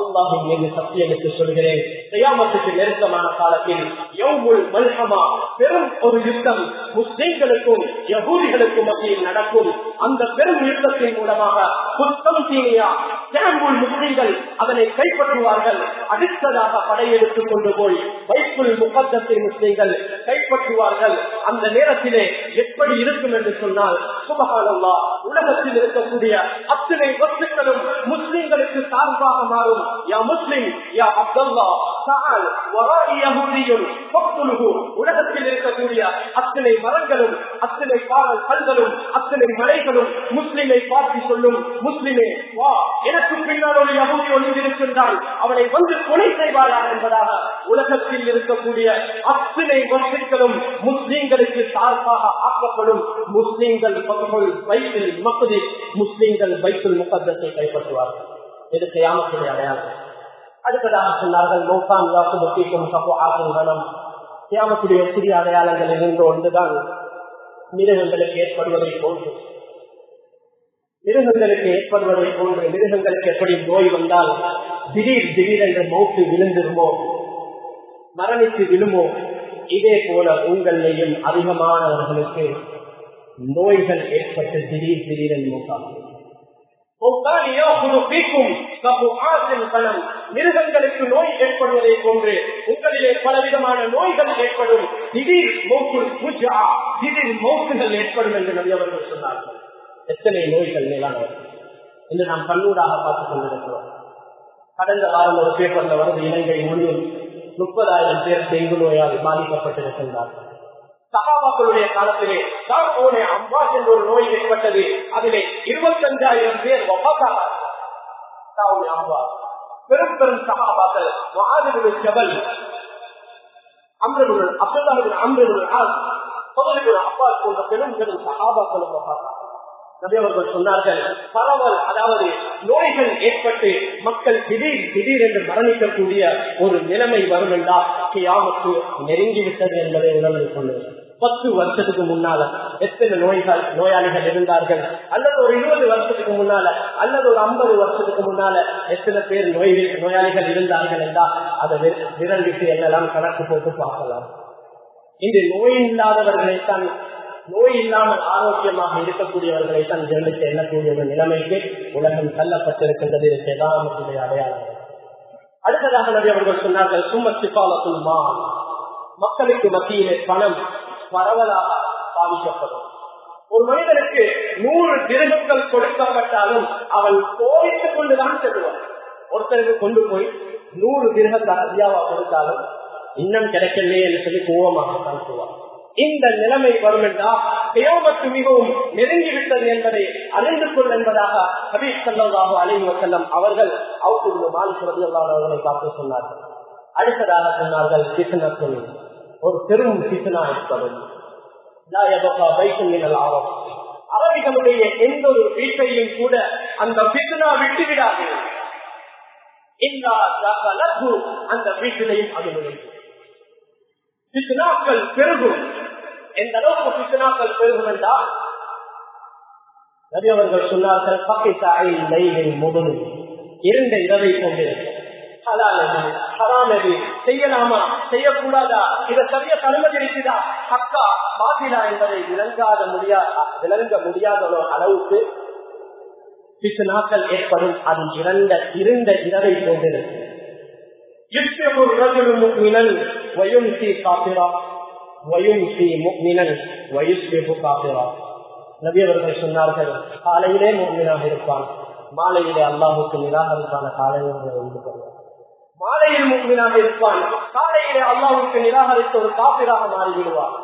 அல்லாஹின் மீது சத்தியமிட்டு சொல்கிறேன். செய்யாமத்துக்கு நெருக்கமான காலத்தில் எவ்வளவு மல்ஹமா பெரும் ஒரு யுத்தம் முஸ்லிம்களுக்கும் யகூதிகளுக்கும் மத்தியில் நடக்கும். அந்த பெரும் யுத்தத்தின் மூலமாக புத்தம் சீனியா கேம்புல் முஸ்லிம்கள் அதனை கைப்பற்றுவார்கள். அடுத்ததாக படையெடுத்துக் கொண்டு போய் வைப்புள் முகத்தத்தை முஸ்லிம்கள் கைப்பற்றுவார்கள். அந்த நேரத்திலே எப்படி இருக்கும் என்று சொன்னால் சுபகானல்லா உலகத்தில் இருக்கக்கூடிய அத்தனை வஸ்துக்களும் முஸ்லிம்களுக்கு சார்பாக மாறும். யா முஸ்லிம் யா அப்துல்லா சால் உலகத்தில் இருக்கக்கூடிய அத்தனை மரங்களும் அத்தனை பாடல் கல்களும் அத்தனை மலைகளும் முஸ்லிமை பார்த்து சொல்லும் முஸ்லிமே வா எனக்கு பின்னால் ஒரு யகுதி ஒளிந்திருக்கின்றால் அவனை வந்து கொலை செய்வாரா என்பதாக உலகத்தில் இருக்கக்கூடிய அத்தனை வசதிகளும் முஸ்லிம்களுக்கு சார்பாக ஆக்கப்படும் முஸ்லிம்கள் பகுகள் பைத்தில் மக்கதி முஸ்லிம்கள் பைத்துல் முகத்தத்தை கைப்பற்றுவார்கள். இது கியாமத்துடைய அடையாளம். அடுத்ததாக சொன்னார்கள் மௌசான் யாசுபத்திக்கும் கப்பு ஆகும் கணம் கியாமத்துடைய சிறிய அடையாளங்கள் இருந்து ஒன்றுதான் மிருகங்களுக்கு ஏற்படுவதை போன்று மிருகங்களுக்கு ஏற்படுவதை போன்று மிருகங்களுக்கு எப்படி நோய் வந்தால் திடீர் திடீரென்று மௌத்து விழுந்திருமோ மரணித்து விழுமோ இதே போல உங்களையும் அதிகமானவர்களுக்கு நோய்கள் ஏற்பட்டு திடீர் திடீரென்று மூத்தாகும் மிருகங்களுக்கு நோய் ஏற்படுவதை போன்று உங்களிலே பலவிதமான நோய்கள் ஏற்படும். திடீர் மோக்குள் பூஜா திடீர் மோக்குகள் ஏற்படும் என்று நபி அவர்கள் சொன்னார்கள். எத்தனை நோய்கள் மேலானவர் என்று நாம் கண்ணூடாக பார்த்துக் கொண்டிருக்கிறோம். கடந்த வாரம் ஒரு பேப்பர்ல வருது இலங்கை முழுவதும் முப்பதாயிரம் பேர் டெங்கு நோயால் பாதிக்கப்பட்டிருக்கின்றார்கள். சகாபாக்களுடைய காலத்திலே சார்போனே அம்பாஸ் என்ற ஒரு நோய் ஏற்பட்டது. அதிலே இருபத்தஞ்சாயிரம் பேர் பெரும் பெரும் சகாபாக்கள் மாதிரிகள் ஜபல் அம்ரகுடன் அப்துல்லாஹின் அம்ரகுடன் அப்பா போன்ற பெரும் பெரும் சகாபாக்களும் நபியவர்கள் சொன்னார்கள் பரவல் அதாவது நோய்கள் ஏற்பட்டு மக்கள் திடீர் திடீர் என்று மரணிக்கக்கூடிய ஒரு நிலைமை வரும் என்றால் நெருங்கிவிட்டது என்பதை உணர்ந்து கொள்ளுங்கள். பத்து வருஷத்துக்கு முன்னால எத்தனை நோய்கள் நோயாளிகள் இருந்தார்கள்? அல்லது ஒரு இருபது வருஷத்துக்கு முன்னால அல்லது ஒரு ஐம்பது வருஷத்துக்கு முன்னால எத்தனை பேர் நோய் நோயாளிகள் இருந்தார்கள் என்றால் அதை விரல் விட்டு என்னெல்லாம் கணக்கு போட்டு பார்க்கலாம். இந்த நோய் இல்லாதவர்களை தான் நோய் இல்லாமல் ஆரோக்கியமாக இருக்கக்கூடியவர்களை தான் ஜென்மத்தை எண்ணக்கூடிய ஒரு நிலைமைக்கு உலகம் தள்ளப்பட்டிருக்கின்றது பிரதானத்துடைய அடையாளம். அடுத்ததாக நபி அவர்கள் சொன்னார்கள் சும்ம சிப்பாலத்துல்மா மக்களுக்கு மத்தியிலே பணம் பரவலாக பாதிக்கப்படும் ஒரு மனிதனுக்கு நூறு திருகங்கள் கொடுக்கப்பட்டாலும் அவள் கோவித்துக் கொண்டுதான் செல்வான் ஒருத்தருக்கு கொண்டு போய் நூறு திருகத்தை அதிகாவா கொடுத்தாலும் இன்னும் கிடைக்கலையே என்று சொல்லி கோபமாக சொல்வான் இந்த நிலைமை வரும் என்றால் தேவமத்து மிகவும் நெருங்கிவிட்டது என்பதை அறிந்து கொள் என்பதாக ஹபீப் சல்லாஹு அலைஹி வசல்லம் அவர்கள் அவுத்து மாலிக் அவர்களை பார்த்து சொன்னார்கள். அடுத்ததாக சொன்னார்கள் கிருஷ்ணர் கிருஷ்ணத்தில் ஒரு பெரும் சித்தனா ஏற்படும் அரபிகளுடைய எந்த ஒரு வீட்டையும் கூட அந்த பித்னா விட்டு விடாது அந்த வீட்டிலையும் அது பித்னாக்கள் பெருகும். எந்த அளவுக்கு பித்னாக்கள் பெருகும் என்றால் நபி அவர்கள் சொன்னார்கள் பக்கத்தாயில் முதலும் இரண்டு இரவை கொண்டிருக்கும். செய்யலாமா செய்யக்கூடாதா? இதை சரிய அனுமதி இருக்குதா ஹக்கா பாத்திலா என்பதை விளங்காத முடியாத விளங்க முடியாத அளவுக்கு அளவுக்கு நாட்கள் ஏற்படும். அது இறந்த இருந்த இரவை கொண்டிருக்கும் சொன்னார்கள் காலையிலே முக்மீனாக இருப்பான். மாலையிலே அல்லாஹுக்கு நிராகரிப்பான காலையில் உண்டு. கொள்வார் மாலையில் முக்மீனாக இருப்பான் காலையிலே அல்லாவுக்கு நிராகரித்த ஒரு காப்பிராக மாறிவிடுவார்.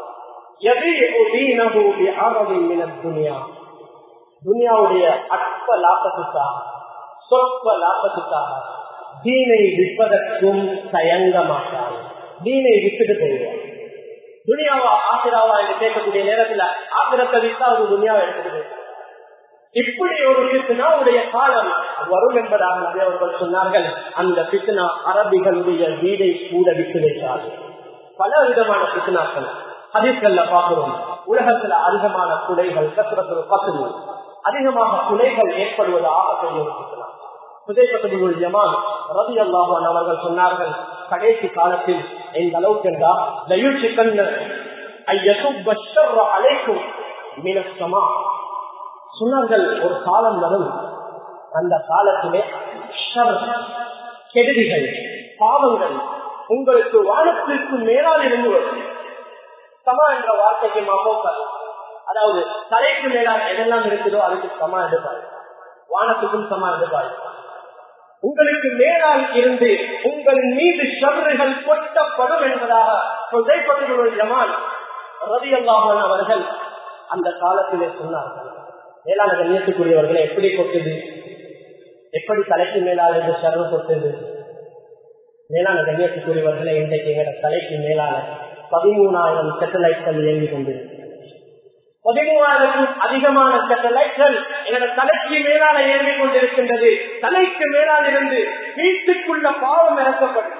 துனியாவுடைய அற்ப லாபத்துக்காக சொற்ப லாபத்துக்காக தீனை விற்பதற்கும் தயங்க மாட்டார் தீனை விட்டுட்டு போயிடுவார். துனியாவா ஆசிராவா என்று கேட்கக்கூடிய நேரத்துல ஆசிரத்தை விட்டா ஒரு துனியாவை எடுத்துட்டு இப்படி ஒரு பித்னாவுடைய காலம் வரும் என்பதாக நிறைய அவர்கள் சொன்னார்கள். அந்த பித்னா அரபிகளுடைய வீடை கூட விட்டு வைத்தார் பல விதமான பித்னாக்கள். ஹதீஸ்கள்ல பார்க்கிறோம். உலகத்துல அதிகமான குலைகள் கத்திரத்துல பசுமை அதிகமாக குலைகள் ஏற்படுவதாக ஆபத்தை ஒரு பித்னா. சுதேசத்துக்குள் ரவி அல்லாஹான் அவர்கள் சொன்னார்கள் கடைசி காலத்தில் எந்த அளவுக்கு என்றால் தயுஷிக்கன் அழைக்கும் மினசமா சொன்னார்கள் ஒரு காலம் வரும். அந்த காலத்திலே கெடுதிகள் பாவங்கள் உங்களுக்கு வானத்திற்கு மேலால் இருந்து வரும். சமா என்ற வார்த்தைக்கு மாப்போக்கல் அதாவது தலைக்கு மேலால் எதெல்லாம் இருக்குதோ அதுக்கு சமா எடுப்பார் வானத்துக்கும் சமா எடுப்பார் உங்களுக்கு மேலால் இருந்து உங்கள் மீது ஷர்றுகள் கொட்டப்படும் என்பதாக சொல்லைப்பட்டுள்ள ஜமான் ரவி அல்லாஹன் அவர்கள் அந்த காலத்திலே சொன்னார்கள். மேலான கண்ணியத்துக்குரியவர்களை எப்படி கொட்டுது? எப்படி தலைக்கு மேலாக சர்வம் கொட்டுது? மேலான கண்ணியத்துக்குரியவர்களை இன்றைக்கு எங்களோட தலைக்கு மேலான பதிமூணாயிரம் சேட்டலைட்கள் இயங்கிக் கொண்டிருக்கு பதிமூவாயிரக்கும் அதிகமான சேட்டலைட்கள் எங்களோட தலைக்கு மேலால இயங்கிக் கொண்டிருக்கின்றது. தலைக்கு மேலால் இருந்து வீட்டுக்குள்ள பாவம் இறக்கப்படும்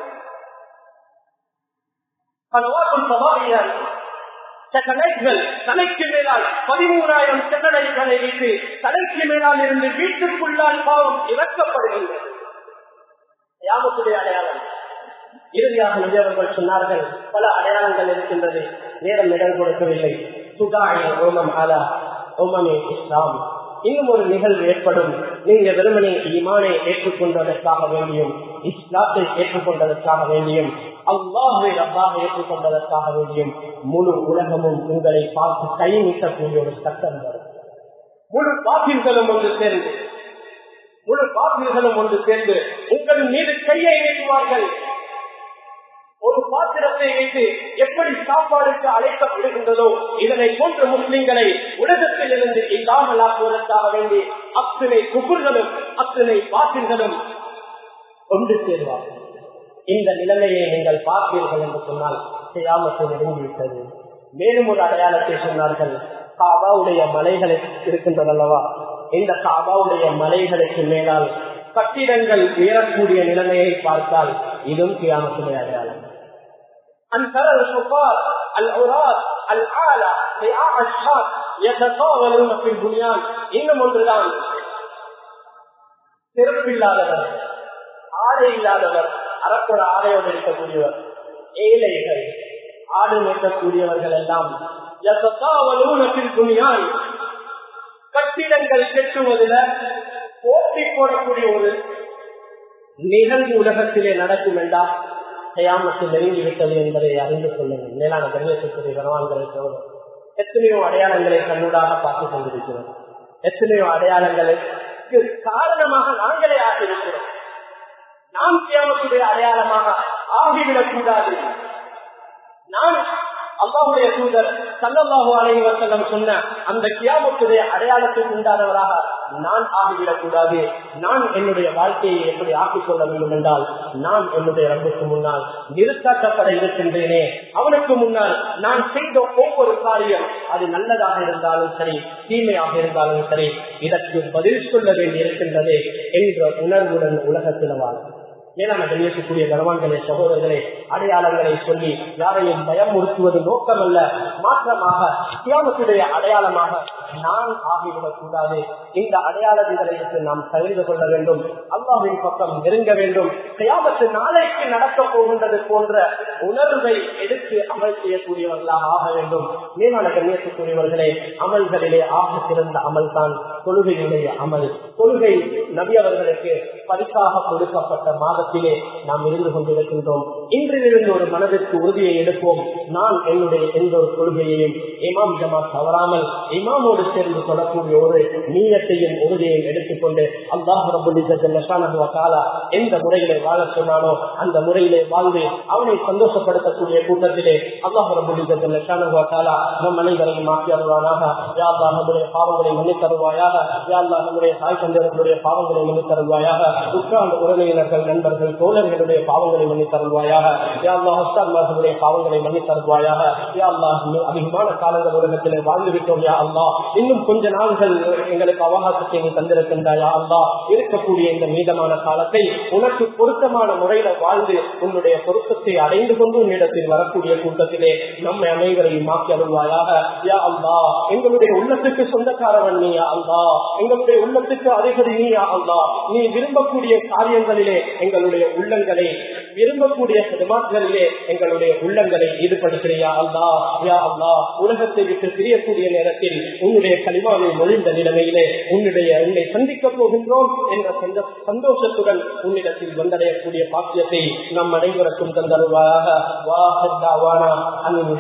சேட்டலைட்கள் தலைக்கு மேலால் பதிமூணாயிரம் சேட்டலைட்களை வைத்து தலைக்கு மேலால் இருந்து வீட்டுக்குள்ளால் பாவம் இறக்கப்படுகின்றது. யாமத்துடைய அடையாளம். இறுதியாக நபியவர்கள் சொன்னார்கள் பல அடையாளங்கள் இருக்கின்றது. நேரம் இடம் கொடுக்கவில்லை. சுதாய ஓமம் அலா ஓமமே இஸ்லாம். இன்னும் ஒரு நிகழ்வு ஏற்படும். நீங்க வெறுமனே ஈமானை ஏற்றுக்கொண்டதற்காக வேண்டியும் இஸ்லாத்தை ஏற்றுக்கொண்டதற்காக வேண்டியும் அல்லாஹை ரப்பாக ஏற்றுக்கொண்டதற்காக வேண்டியும் முழு உலகமும் உங்களை பார்த்து கை நீட்டக்கூடிய ஒரு சட்டம் வரும் முழு பாத்தில்களும் ஒன்று சேர்ந்து முழு பாத்தில்களும் ஒன்று சேர்ந்து உங்கள் மீது கையை நீட்டுவார்கள். ஒரு பாத்திரத்தை வைத்து எப்படி சாப்பாடுக்கு அழைக்கப்படுகின்றதோ இதனை போன்ற முஸ்லிம்களை உலகத்தில் இருந்து இல்லாமல் ஆக்குவதற்காக வேண்டி அத்தனை குபுர்களும் அத்தனை பாத்திரங்களும் கொண்டு சேர்வார்கள். இந்த நிலைமையை நீங்கள் பார்ப்பீர்கள் என்று சொன்னால் செய்யாமத்து நெருங்கிவிட்டது மேலும் ஒரு அடையாளத்தை சொன்னார்கள் காபாவுடைய மலைகளை இருக்கின்றதல்லவா இந்த காபாவுடைய மலைகளுக்கு மேலால் கட்டிடங்கள் உயரக்கூடிய நிலைமையை பார்த்தால் இதுவும் கியாமத்துடைய அடையாளம் أن ترى الكفار العراة العالى رعاع الشام يتطاولون في البنيان இன்னும் ஒன்றுதான் சிறப்பில்லாதவர் ஆடை இல்லாதவர் அறக்குற ஆடையோடு இருக்கக்கூடியவர் ஏழைகள் ஆடு நிற்கக்கூடியவர்கள் எல்லாம் துணியான் கட்டிடங்கள் கெட்டுவதில் போட்டி போடக்கூடிய ஒரு நிகழ்வு உலகத்திலே நடக்கும் என்றால் கயாமத்தில் நெருங்கிவிட்டது என்பதை அறிந்து கொள்ளுங்கள். மேலான கண்ணியத்துக்குரிய கனவான்களை எத்தனையோ அடையாளங்களை கண்ணூடாக பார்த்து கொண்டிருக்கிறோம். எத்தனையோ அடையாளங்களுக்கு காரணமாக நாங்களே ஆகியிருக்கிறோம் நாம் கியாமத்துடைய அடையாளமாக ஆகிவிடக் கூடாது. நான் அல்லாவுடைய தூதர் சல்லல்லாஹு அலைஹி வஸல்லம் சொன்ன அந்த கியாமத்துடைய அடையாளத்துக்கு உண்டானவராக நான் ஆகிவிடக் கூடாது. நான் என்னுடைய வாழ்க்கையை எப்படி ஆக்கிக் கொள்ள வேண்டும் என்றால் நான் என்னுடைய ரங்குக்கு முன்னால் நிறுத்தாக்கப்பட இருக்கின்றேனே. அவனுக்கு முன்னால் நான் செய்த ஒவ்வொரு காரியம் அது நல்லதாக இருந்தாலும் சரி தீமையாக இருந்தாலும் சரி இதற்கு பதில் சொல்ல வேண்டி இருக்கின்றது என்ற உணர்வுடன் உலகத்தில் வாழ் மேலான கண்ணியத்துக்குரிய கனவான்களே சகோதரர்களே அடையாளங்களை சொல்லி யாரையும் பயமுறுத்துவது நோக்கமல்ல. மாற்றமாக அடையாளமாக நான் ஆகிவிடக் கூடாது இந்த அடையாளங்களை நாம் தெரிந்து கொள்ள வேண்டும். அல்லாவின் பக்கம் நெருங்க வேண்டும். கியாமத்து நாளைக்கு நடக்கப் போகின்றது போன்ற உணர்வை எடுத்து அமல் செய்யக்கூடியவர்களாக ஆக வேண்டும். மேலான கண்ணியத்துக்குரியவர்களே அமல்களிலே ஆக சிறந்த அமல் தான் தொழுகையுடைய அமல். கொள்கை நபி அவர்களுக்கு பரிசாக கொடுக்கப்பட்ட மாதத்திலே நாம் இருந்து கொண்டிருக்கின்றோம். இன்றிலிருந்து ஒரு மனதிற்கு உறுதியை எடுப்போம். நான் என்னுடைய எந்த ஒரு கொள்கையையும் இமாம் ஜமா தவறாமல் இமாமோடு சேர்ந்து சொல்லக்கூடிய ஒரு நீயத்தையும் உறுதியையும் எடுத்துக்கொண்டு அல்லாஹ் எந்த முறையிலே வாழ சொன்னானோ அந்த முறையிலே வாழ்ந்து அவனை சந்தோஷப்படுத்தக்கூடிய கூட்டத்திலே அல்லாஹ் ரபுல்லாலா நம் அனைவரையும் மாற்றி அருவானாக யாழ்லா நம்முடைய பாவங்களை மன்னித் தருவாயாக யாழ்லா நம்முடைய தாய் தந்தையர்களுடைய பாவங்களை மன்னித்தருவாயாக உட்கார்ந்த உறவினர்கள் நண்பர்கள் தோழர்களுடைய பாவங்களை மன்னித்தருவாயாக யாழ்லா ஹஸ்தான்மார்களுடைய பாவங்களை மன்னித் தருவாயாக யாழ்லா அதிகமான காலங்கள் உலகத்திலே வாழ்ந்து விட்டோம் யா அல்லா இன்னும் கொஞ்ச நாள்கள் எங்களுக்கு அவகாசத்தை நீ தந்திருக்கின்றாயா? அல்லா இருக்கக்கூடிய இந்த மீதமான காலத்தை உனக்கு பொருத்தமான முறையில வாழ்ந்து உன்னுடைய பொருத்தத்தை அடைந்து கொண்டு உன்னிடத்தில் வரக்கூடிய கூட்டத்திலே நம்மை அனைவரையும் மாற்றி அருள்வாயாக. யா அல்லா எங்களுடைய உள்ளத்துக்கு சொந்தக்காரவன் நீ அல்லா எங்களுடைய உள்ளத்துக்கு அதிகரி நீ அல்லா. நீ விரும்பக்கூடிய காரியங்களிலே எங்களுடைய உள்ளங்களை விரும்பக்கூடிய சிதமாக்களிலே எங்களுடைய உள்ளங்களை ஈடுபடுத்தியா அல்லா யா அல்லா உலகத்தை விட்டு பிரியக்கூடிய நேரத்தில் உன்னுடைய களிமாவை மொழிந்த நிலைமையிலே உன்னுடைய உன்னை சந்திக்க போகின்றோம் என்ற சந்தோஷத்துடன் உன்னிடத்தில் வந்தடையக்கூடிய பாக்கியத்தை நம் அனைவருக்கும் தந்தருவாயாக வா அன்னின்